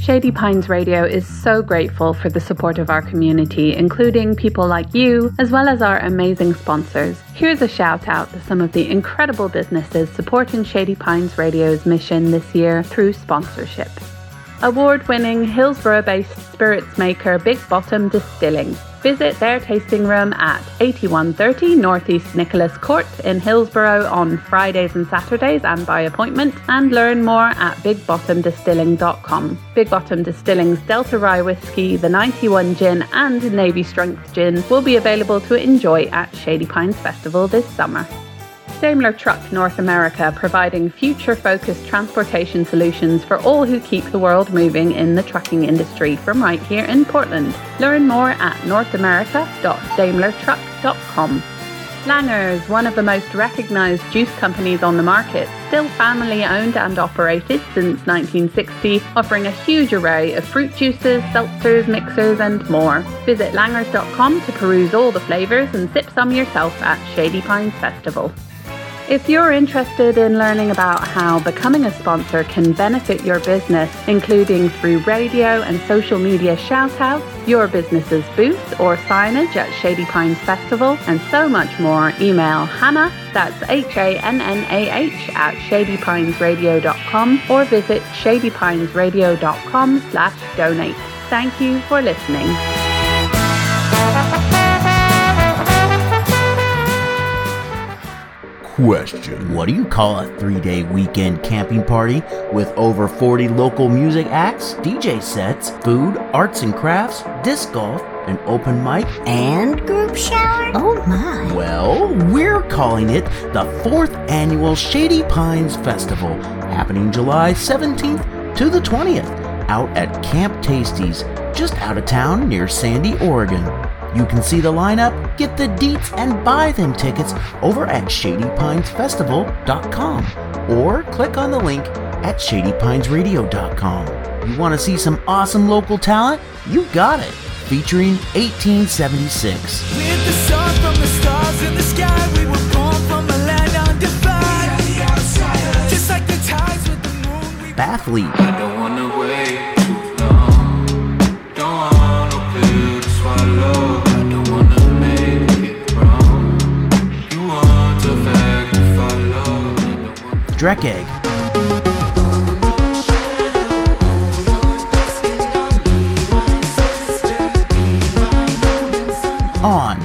Shady Pines Radio is so grateful for the support of our community, including people like you, as well as our amazing sponsors. Here's a shout out to some of the incredible businesses supporting Shady Pines Radio's mission this year through sponsorship. Award winning Hillsboro based spirits maker Big Bottom Distilling Visit their tasting room at 8130 Northeast Nicholas Court in Hillsboro on Fridays and Saturdays and by appointment, and learn more at bigbottomdistilling.com. Big Bottom Distilling's Delta Rye Whiskey, the 91 Gin, and Navy Strength Gin will be available to enjoy at Shady Pines Festival this summer. Daimler Truck North America providing future focused transportation solutions for all who keep the world moving in the trucking industry from right here in Portland. Learn more at northamerica.daimlertruck.com. Langer's, one of the most recognised juice companies on the market, still family owned and operated since 1960, offering a huge array of fruit juices, seltzers, mixers, and more. Visit langers.com to peruse all the flavours and sip some yourself at Shady Pines Festival. If you're interested in learning about how becoming a sponsor can benefit your business, including through radio and social media shoutouts, your business's booth or signage at Shady Pines Festival, and so much more, email Hannah, that's H-A-N-N-A-H, at shadypinesradio.com or visit shadypinesradio.com slash donate. Thank you for listening. Question What do you call a three day weekend camping party with over 40 local music acts, DJ sets, food, arts and crafts, disc golf, an open mic, and group shower? Oh my. Well, we're calling it the fourth annual Shady Pines Festival, happening July 17th to the 20th out at Camp Tasties, just out of town near Sandy, Oregon. You can see the lineup, get the deets, and buy them tickets over at ShadyPinesFestival.com or click on the link at ShadyPinesRadio.com. You want to see some awesome local talent? You got it! Featuring 1876. With Drek Egg. On.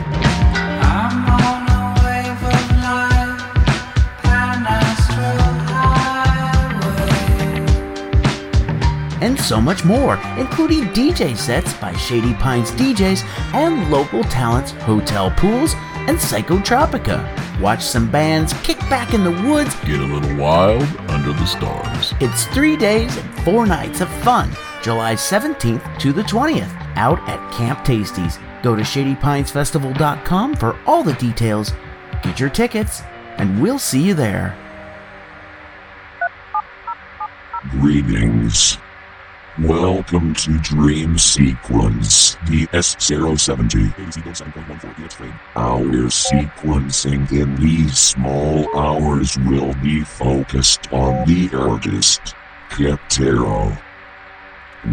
and so much more, including DJ sets by Shady Pines DJs and local talents Hotel Pools and Psychotropica. Watch some bands, kick back in the woods, get a little wild under the stars. It's three days and four nights of fun, July 17th to the 20th, out at Camp Tasties. Go to ShadyPinesFestival.com for all the details. Get your tickets, and we'll see you there. Greetings. Welcome to Dream Sequence, DS070. Our sequencing in these small hours will be focused on the artist, Kitaro.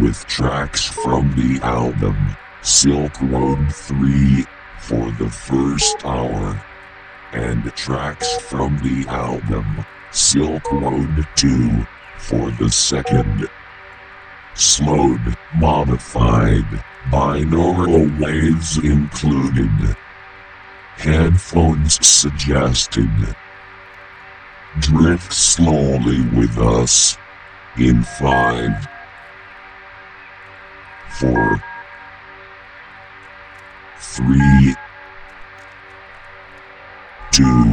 With tracks from the album, Silk Road 3, for the first hour. And tracks from the album, Silk Road 2, for the second slowed, modified, binaural waves included. Headphones suggested. Drift slowly with us. In five, four, three, two,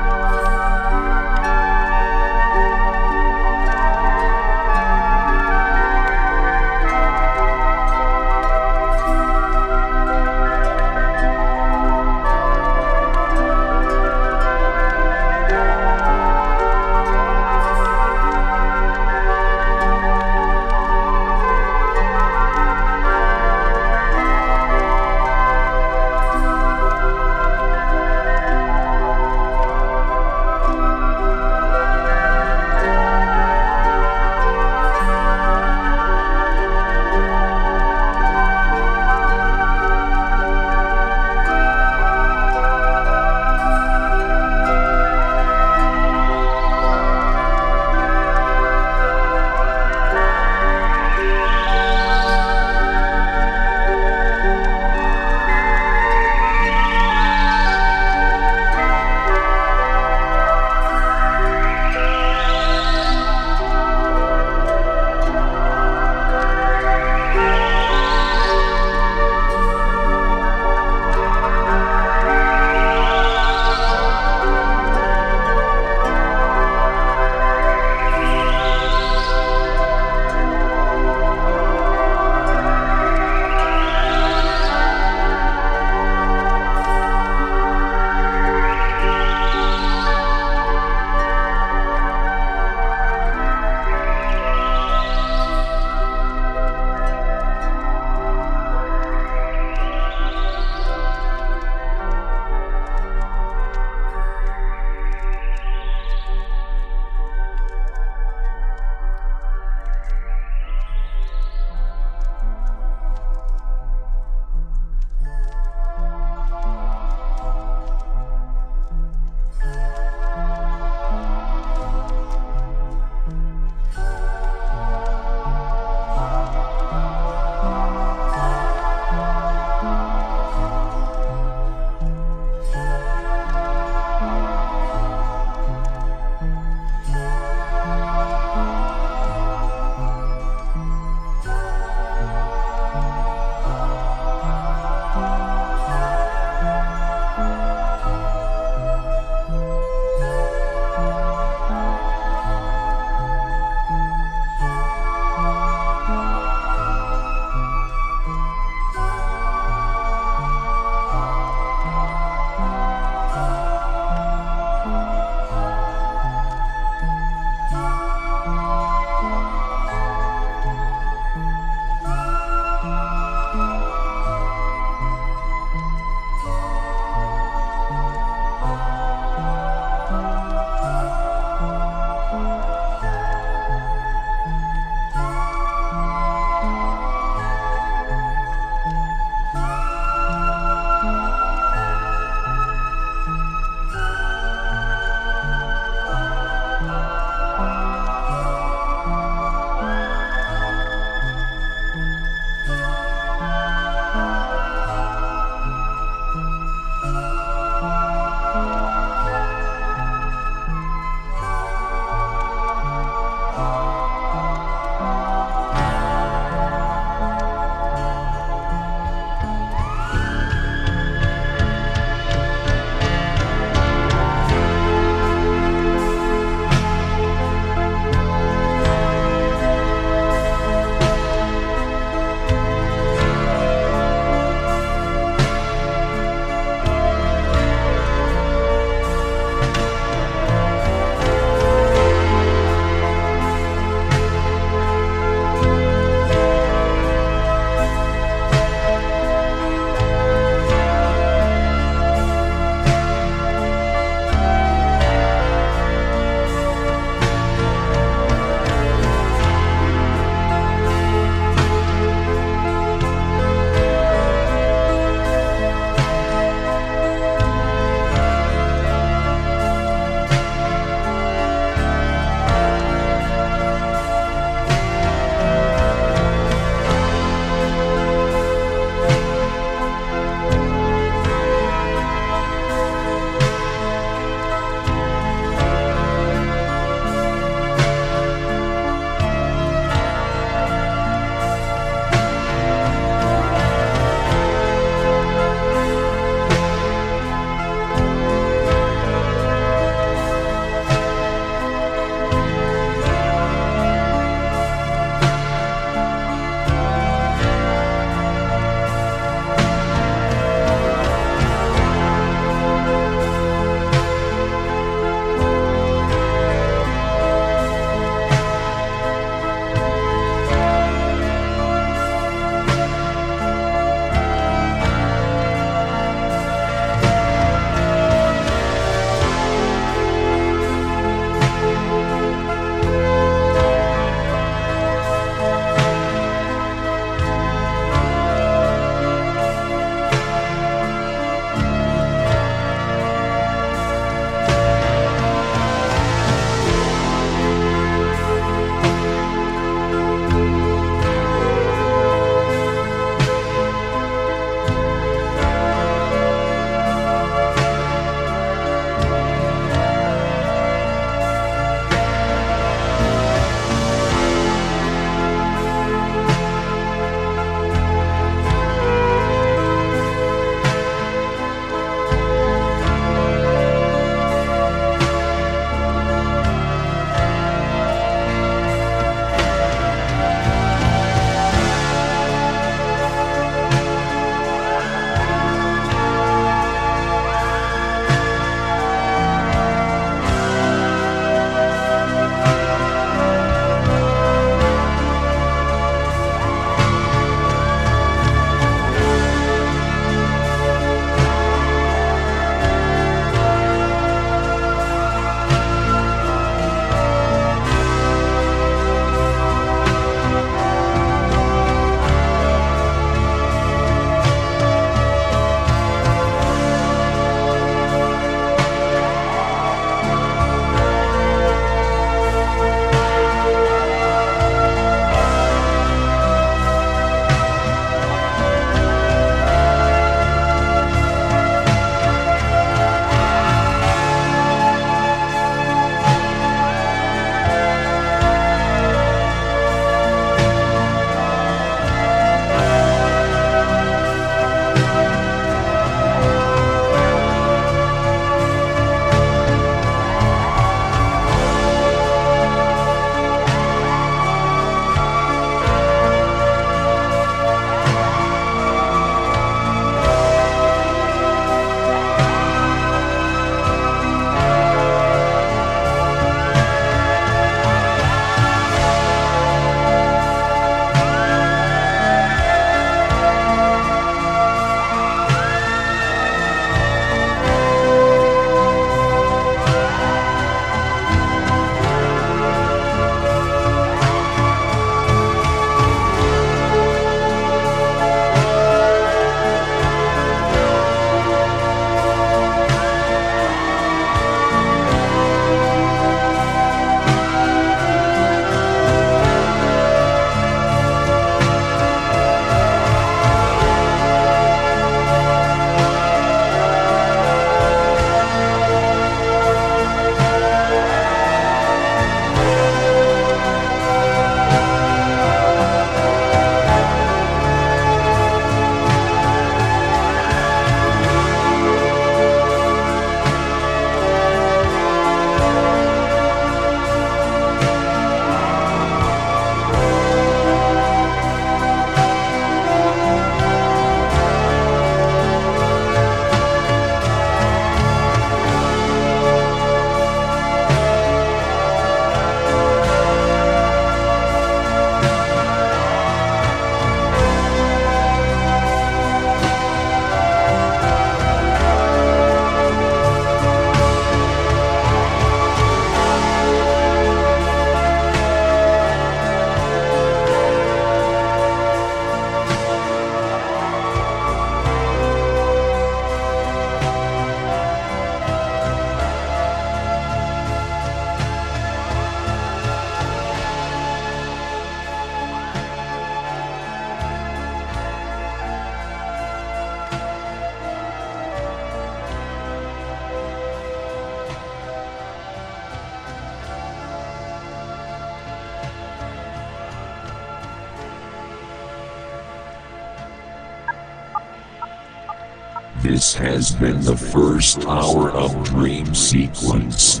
been the first hour of Dream Sequence,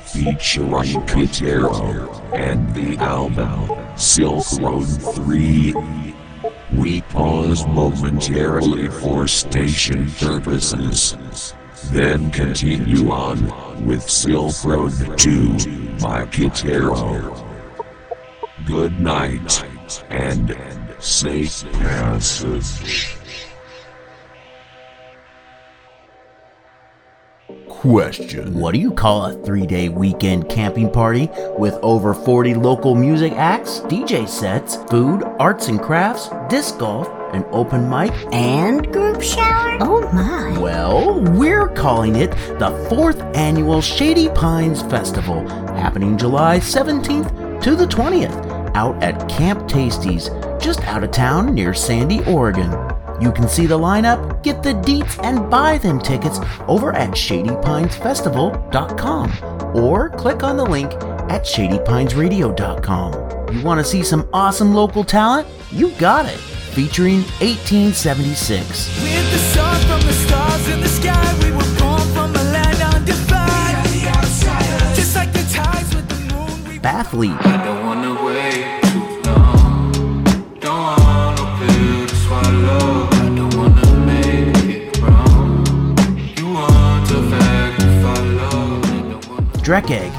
featuring Kitaro and the album Silk Road 3. We pause momentarily for station purposes, then continue on with Silk Road 2 by Kitaro. Good night and safe passage. Question. What do you call a three day weekend camping party with over 40 local music acts, DJ sets, food, arts and crafts, disc golf, an open mic? And group shower? Oh my. Well, we're calling it the fourth annual Shady Pines Festival, happening July 17th to the 20th, out at Camp Tasties, just out of town near Sandy, Oregon. You can see the lineup, get the deets, and buy them tickets over at ShadyPinesFestival.com or click on the link at ShadyPinesRadio.com. You want to see some awesome local talent? You got it! Featuring 1876. With Astral Highway.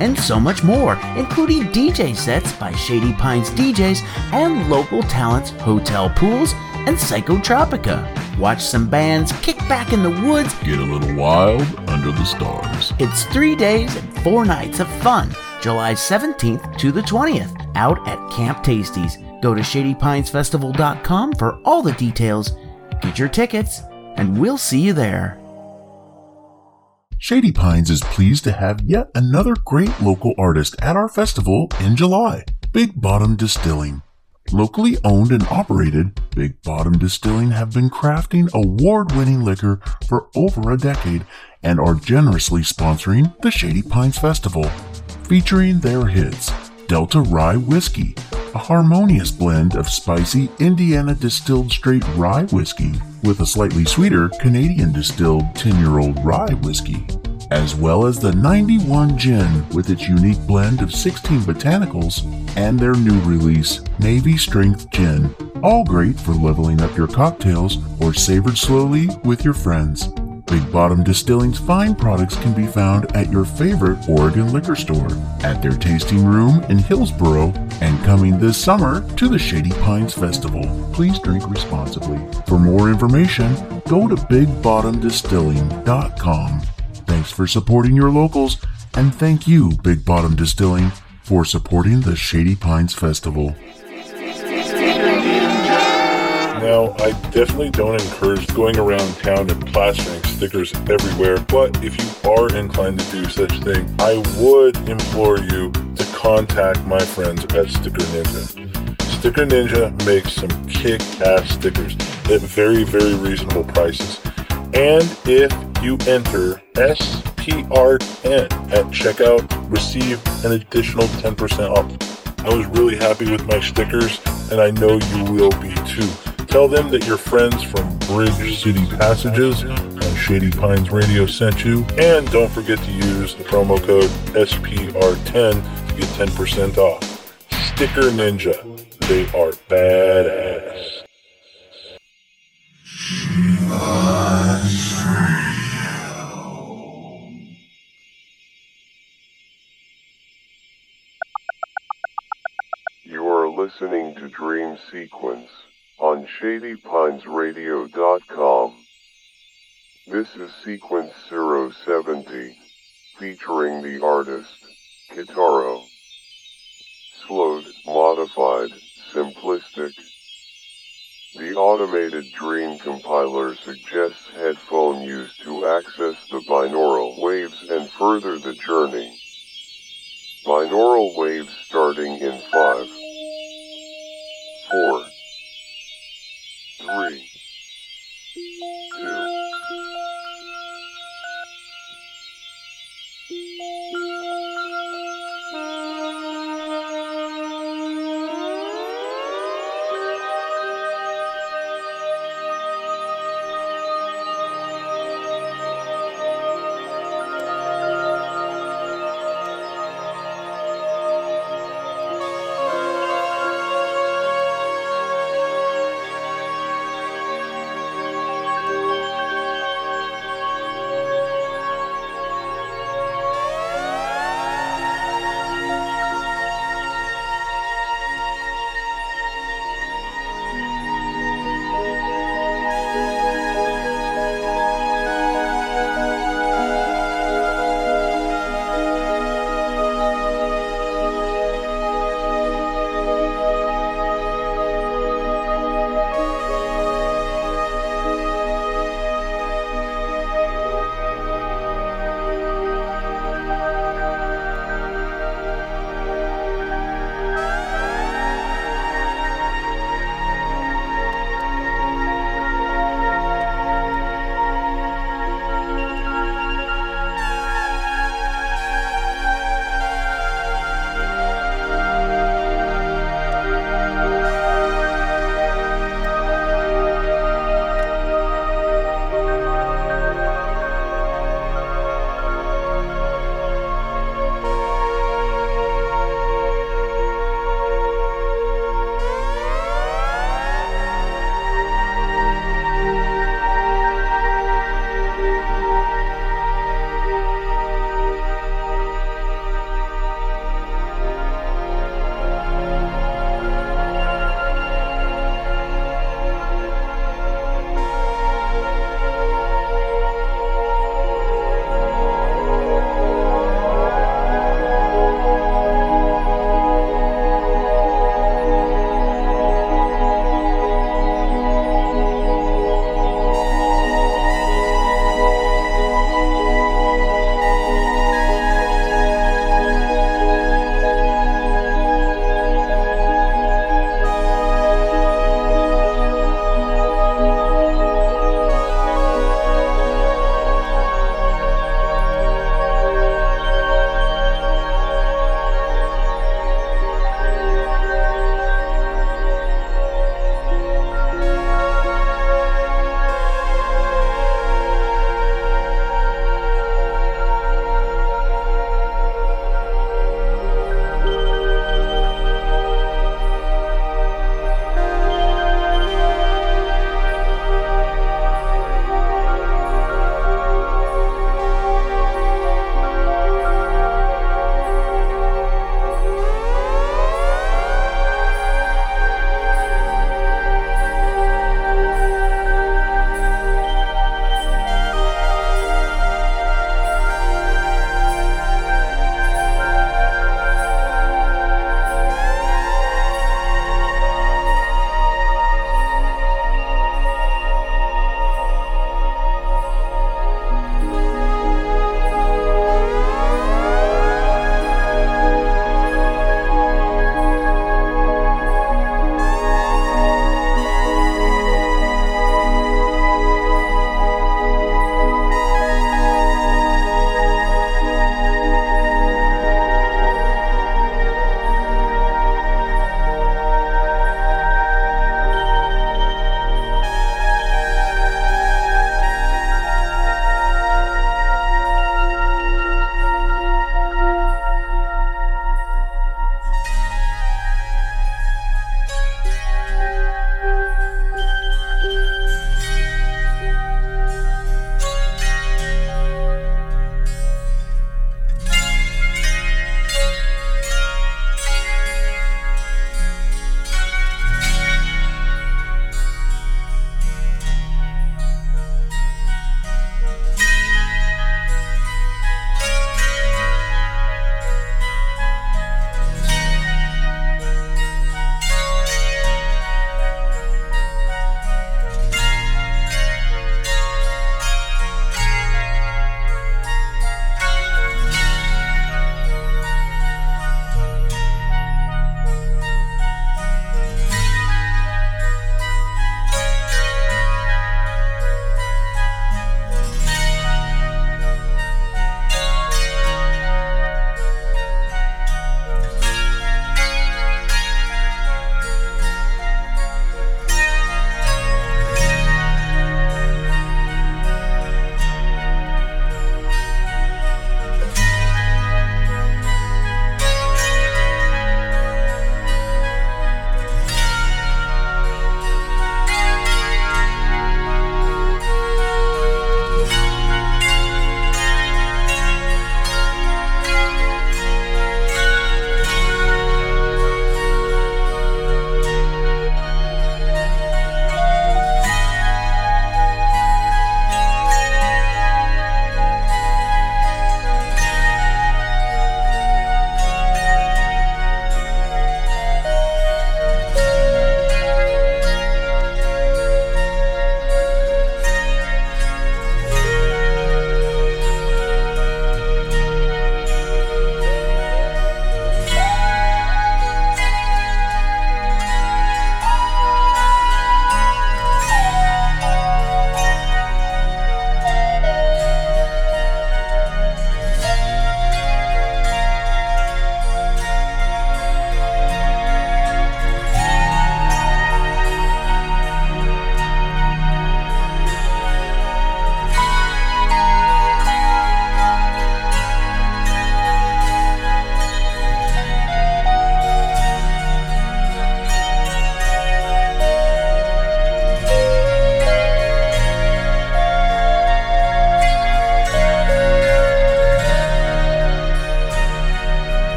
and so much more, including DJ sets by Shady Pines DJs and local talents Hotel Pools and Psychotropica. Watch some bands kick back in the woods. Get a little wild under the stars. It's three days and four nights of fun, July 17th to the 20th, out at Camp Tasties. Go to ShadyPinesFestival.com for all the details. Get your tickets, and we'll see you there. Shady Pines is pleased to have yet another great local artist at our festival in July Big Bottom Distilling. Locally owned and operated, Big Bottom Distilling have been crafting award winning liquor for over a decade and are generously sponsoring the Shady Pines Festival, featuring their hits Delta Rye Whiskey, a harmonious blend of spicy Indiana distilled straight rye whiskey with a slightly sweeter Canadian distilled 10 year old rye whiskey, as well as the 91 Gin with its unique blend of 16 botanicals and their new release, Navy Strength Gin, all great for leveling up your cocktails or savored slowly with your friends. Big Bottom Distilling's fine products can be found at your favorite Oregon liquor store, at their tasting room in Hillsboro, and coming this summer to the Shady Pines Festival. Please drink responsibly. For more information, go to bigbottomdistilling.com. Thanks for supporting your locals, and thank you, Big Bottom Distilling, for supporting the Shady Pines Festival. Now, I definitely don't encourage going around town and plastering stickers everywhere, but if you are inclined to do such thing, I would implore you to contact my friends at Sticker Ninja. Sticker Ninja makes some kick-ass stickers at very, very reasonable prices. And if you enter SPR10 at checkout, receive an additional 10% off. I was really happy with my stickers, and I know you will be too. Tell them that your friends from Bridge City Passages and Shady Pines Radio sent you, and don't forget to use the promo code SPR10 to get 10% off. Sticker Ninja, they are badass. You are listening to Dream Sequence on ShadyPinesRadio.com. This is Sequence 070, featuring the artist, Kitaro. Slowed, modified, simplistic. The automated Dream compiler suggests headphone use to access the binaural waves and further the journey. Binaural waves starting in 5, 4, 3,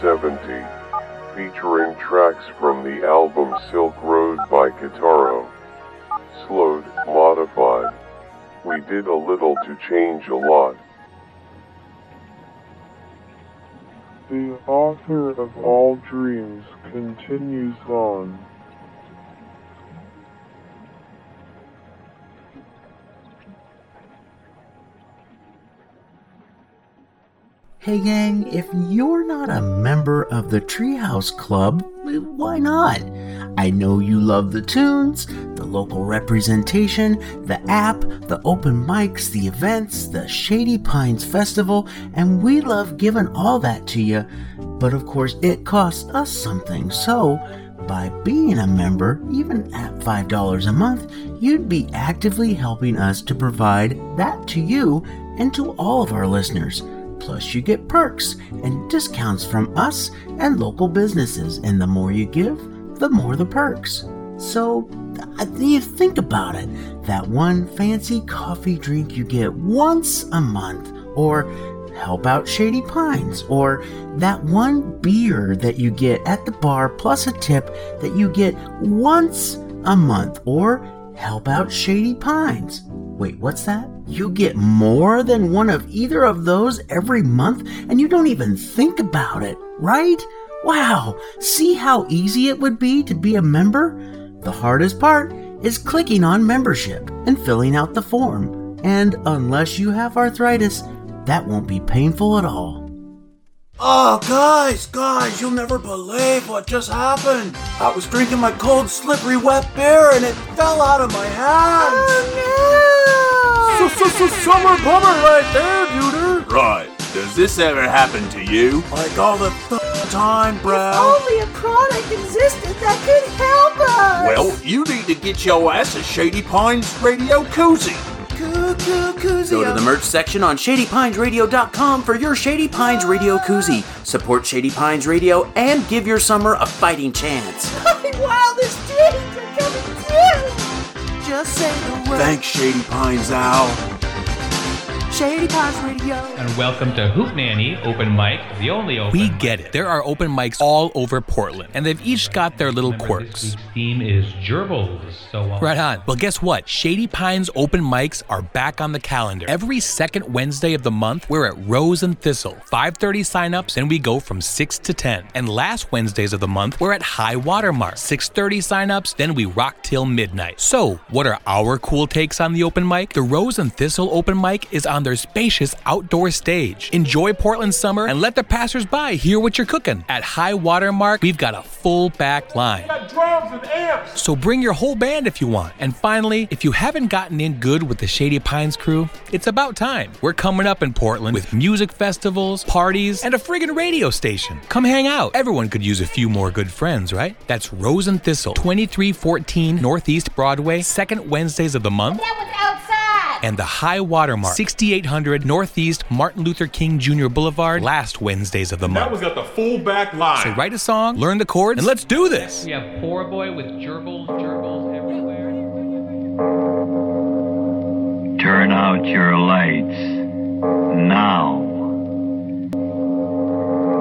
070, featuring tracks from the album Silk Road by Kitaro. Slowed, modified. We did a little to change a lot. The author of all dreams continues on. Hey gang, if you're not a member of the Treehouse Club, why not? I know you love the tunes, the local representation, the app, the open mics, the events, the Shady Pines Festival, and we love giving all that to you. But of course, it costs us something, so by being a member, even at $5 a month, you'd be actively helping us to provide that to you and to all of our listeners. Plus, you get perks and discounts from us and local businesses, and the more you give, the more the perks. So, you think about it that one fancy coffee drink you get once a month, or help out Shady Pines, or that one beer that you get at the bar plus a tip that you get once a month, or help out Shady Pines. Wait, what's that? You get more than one of either of those every month and you don't even think about it, right? Wow, see how easy it would be to be a member? The hardest part is clicking on membership and filling out the form. And unless you have arthritis, that won't be painful at all. Oh, guys, guys, you'll never believe what just happened. I was drinking my cold, slippery, wet beer and it fell out of my hands. Oh, so, so, so, summer bummer right there, duder. Right. Does this ever happen to you? Like all the th- time, bro. Only a product existed that could help us. Well, you need to get your ass a Shady Pines Radio Koozie. Go to the merch section on ShadyPinesRadio.com for your Shady Pines Radio koozie. Support Shady Pines Radio and give your summer a fighting chance. My wildest dreams are coming true. Just say the word. Thanks, Shady Pines Owl. Shady Pines Radio. And welcome to Hootenanny Open Mic, the only open We get it. There are open mics all over Portland, and they've each got their little Remember, this quirks. week's theme is gerbils. So uh, Right on. Well, guess what? Shady Pines open mics are back on the calendar. Every second Wednesday of the month, we're at Rose and Thistle. 5:30 signups, and we go from 6 to 10. And last Wednesdays of the month, we're at High Watermark. 6:30 signups, then we rock till midnight. So, what are our cool takes on the open mic? The Rose and Thistle open mic is on their spacious outdoor stage. Enjoy Portland summer and let the passersby hear what you're cooking. At High Watermark, we've got a full back line. Drums and amps. So bring your whole band if you want. And finally, if you haven't gotten in good with the Shady Pines crew, it's about time. We're coming up in Portland with music festivals, parties, and a friggin' radio station. Come hang out. Everyone could use a few more good friends, right? That's Rose and Thistle, 2314 Northeast Broadway, second Wednesdays of the month. That was outside. And the High Watermark, 6800 Northeast Martin Luther King Jr. Boulevard, last Wednesdays of the month. That month. was got the full back line. So write a song, learn the chords, and let's do this. we have Poor Boy with gerbils, gerbils everywhere. Turn out your lights now.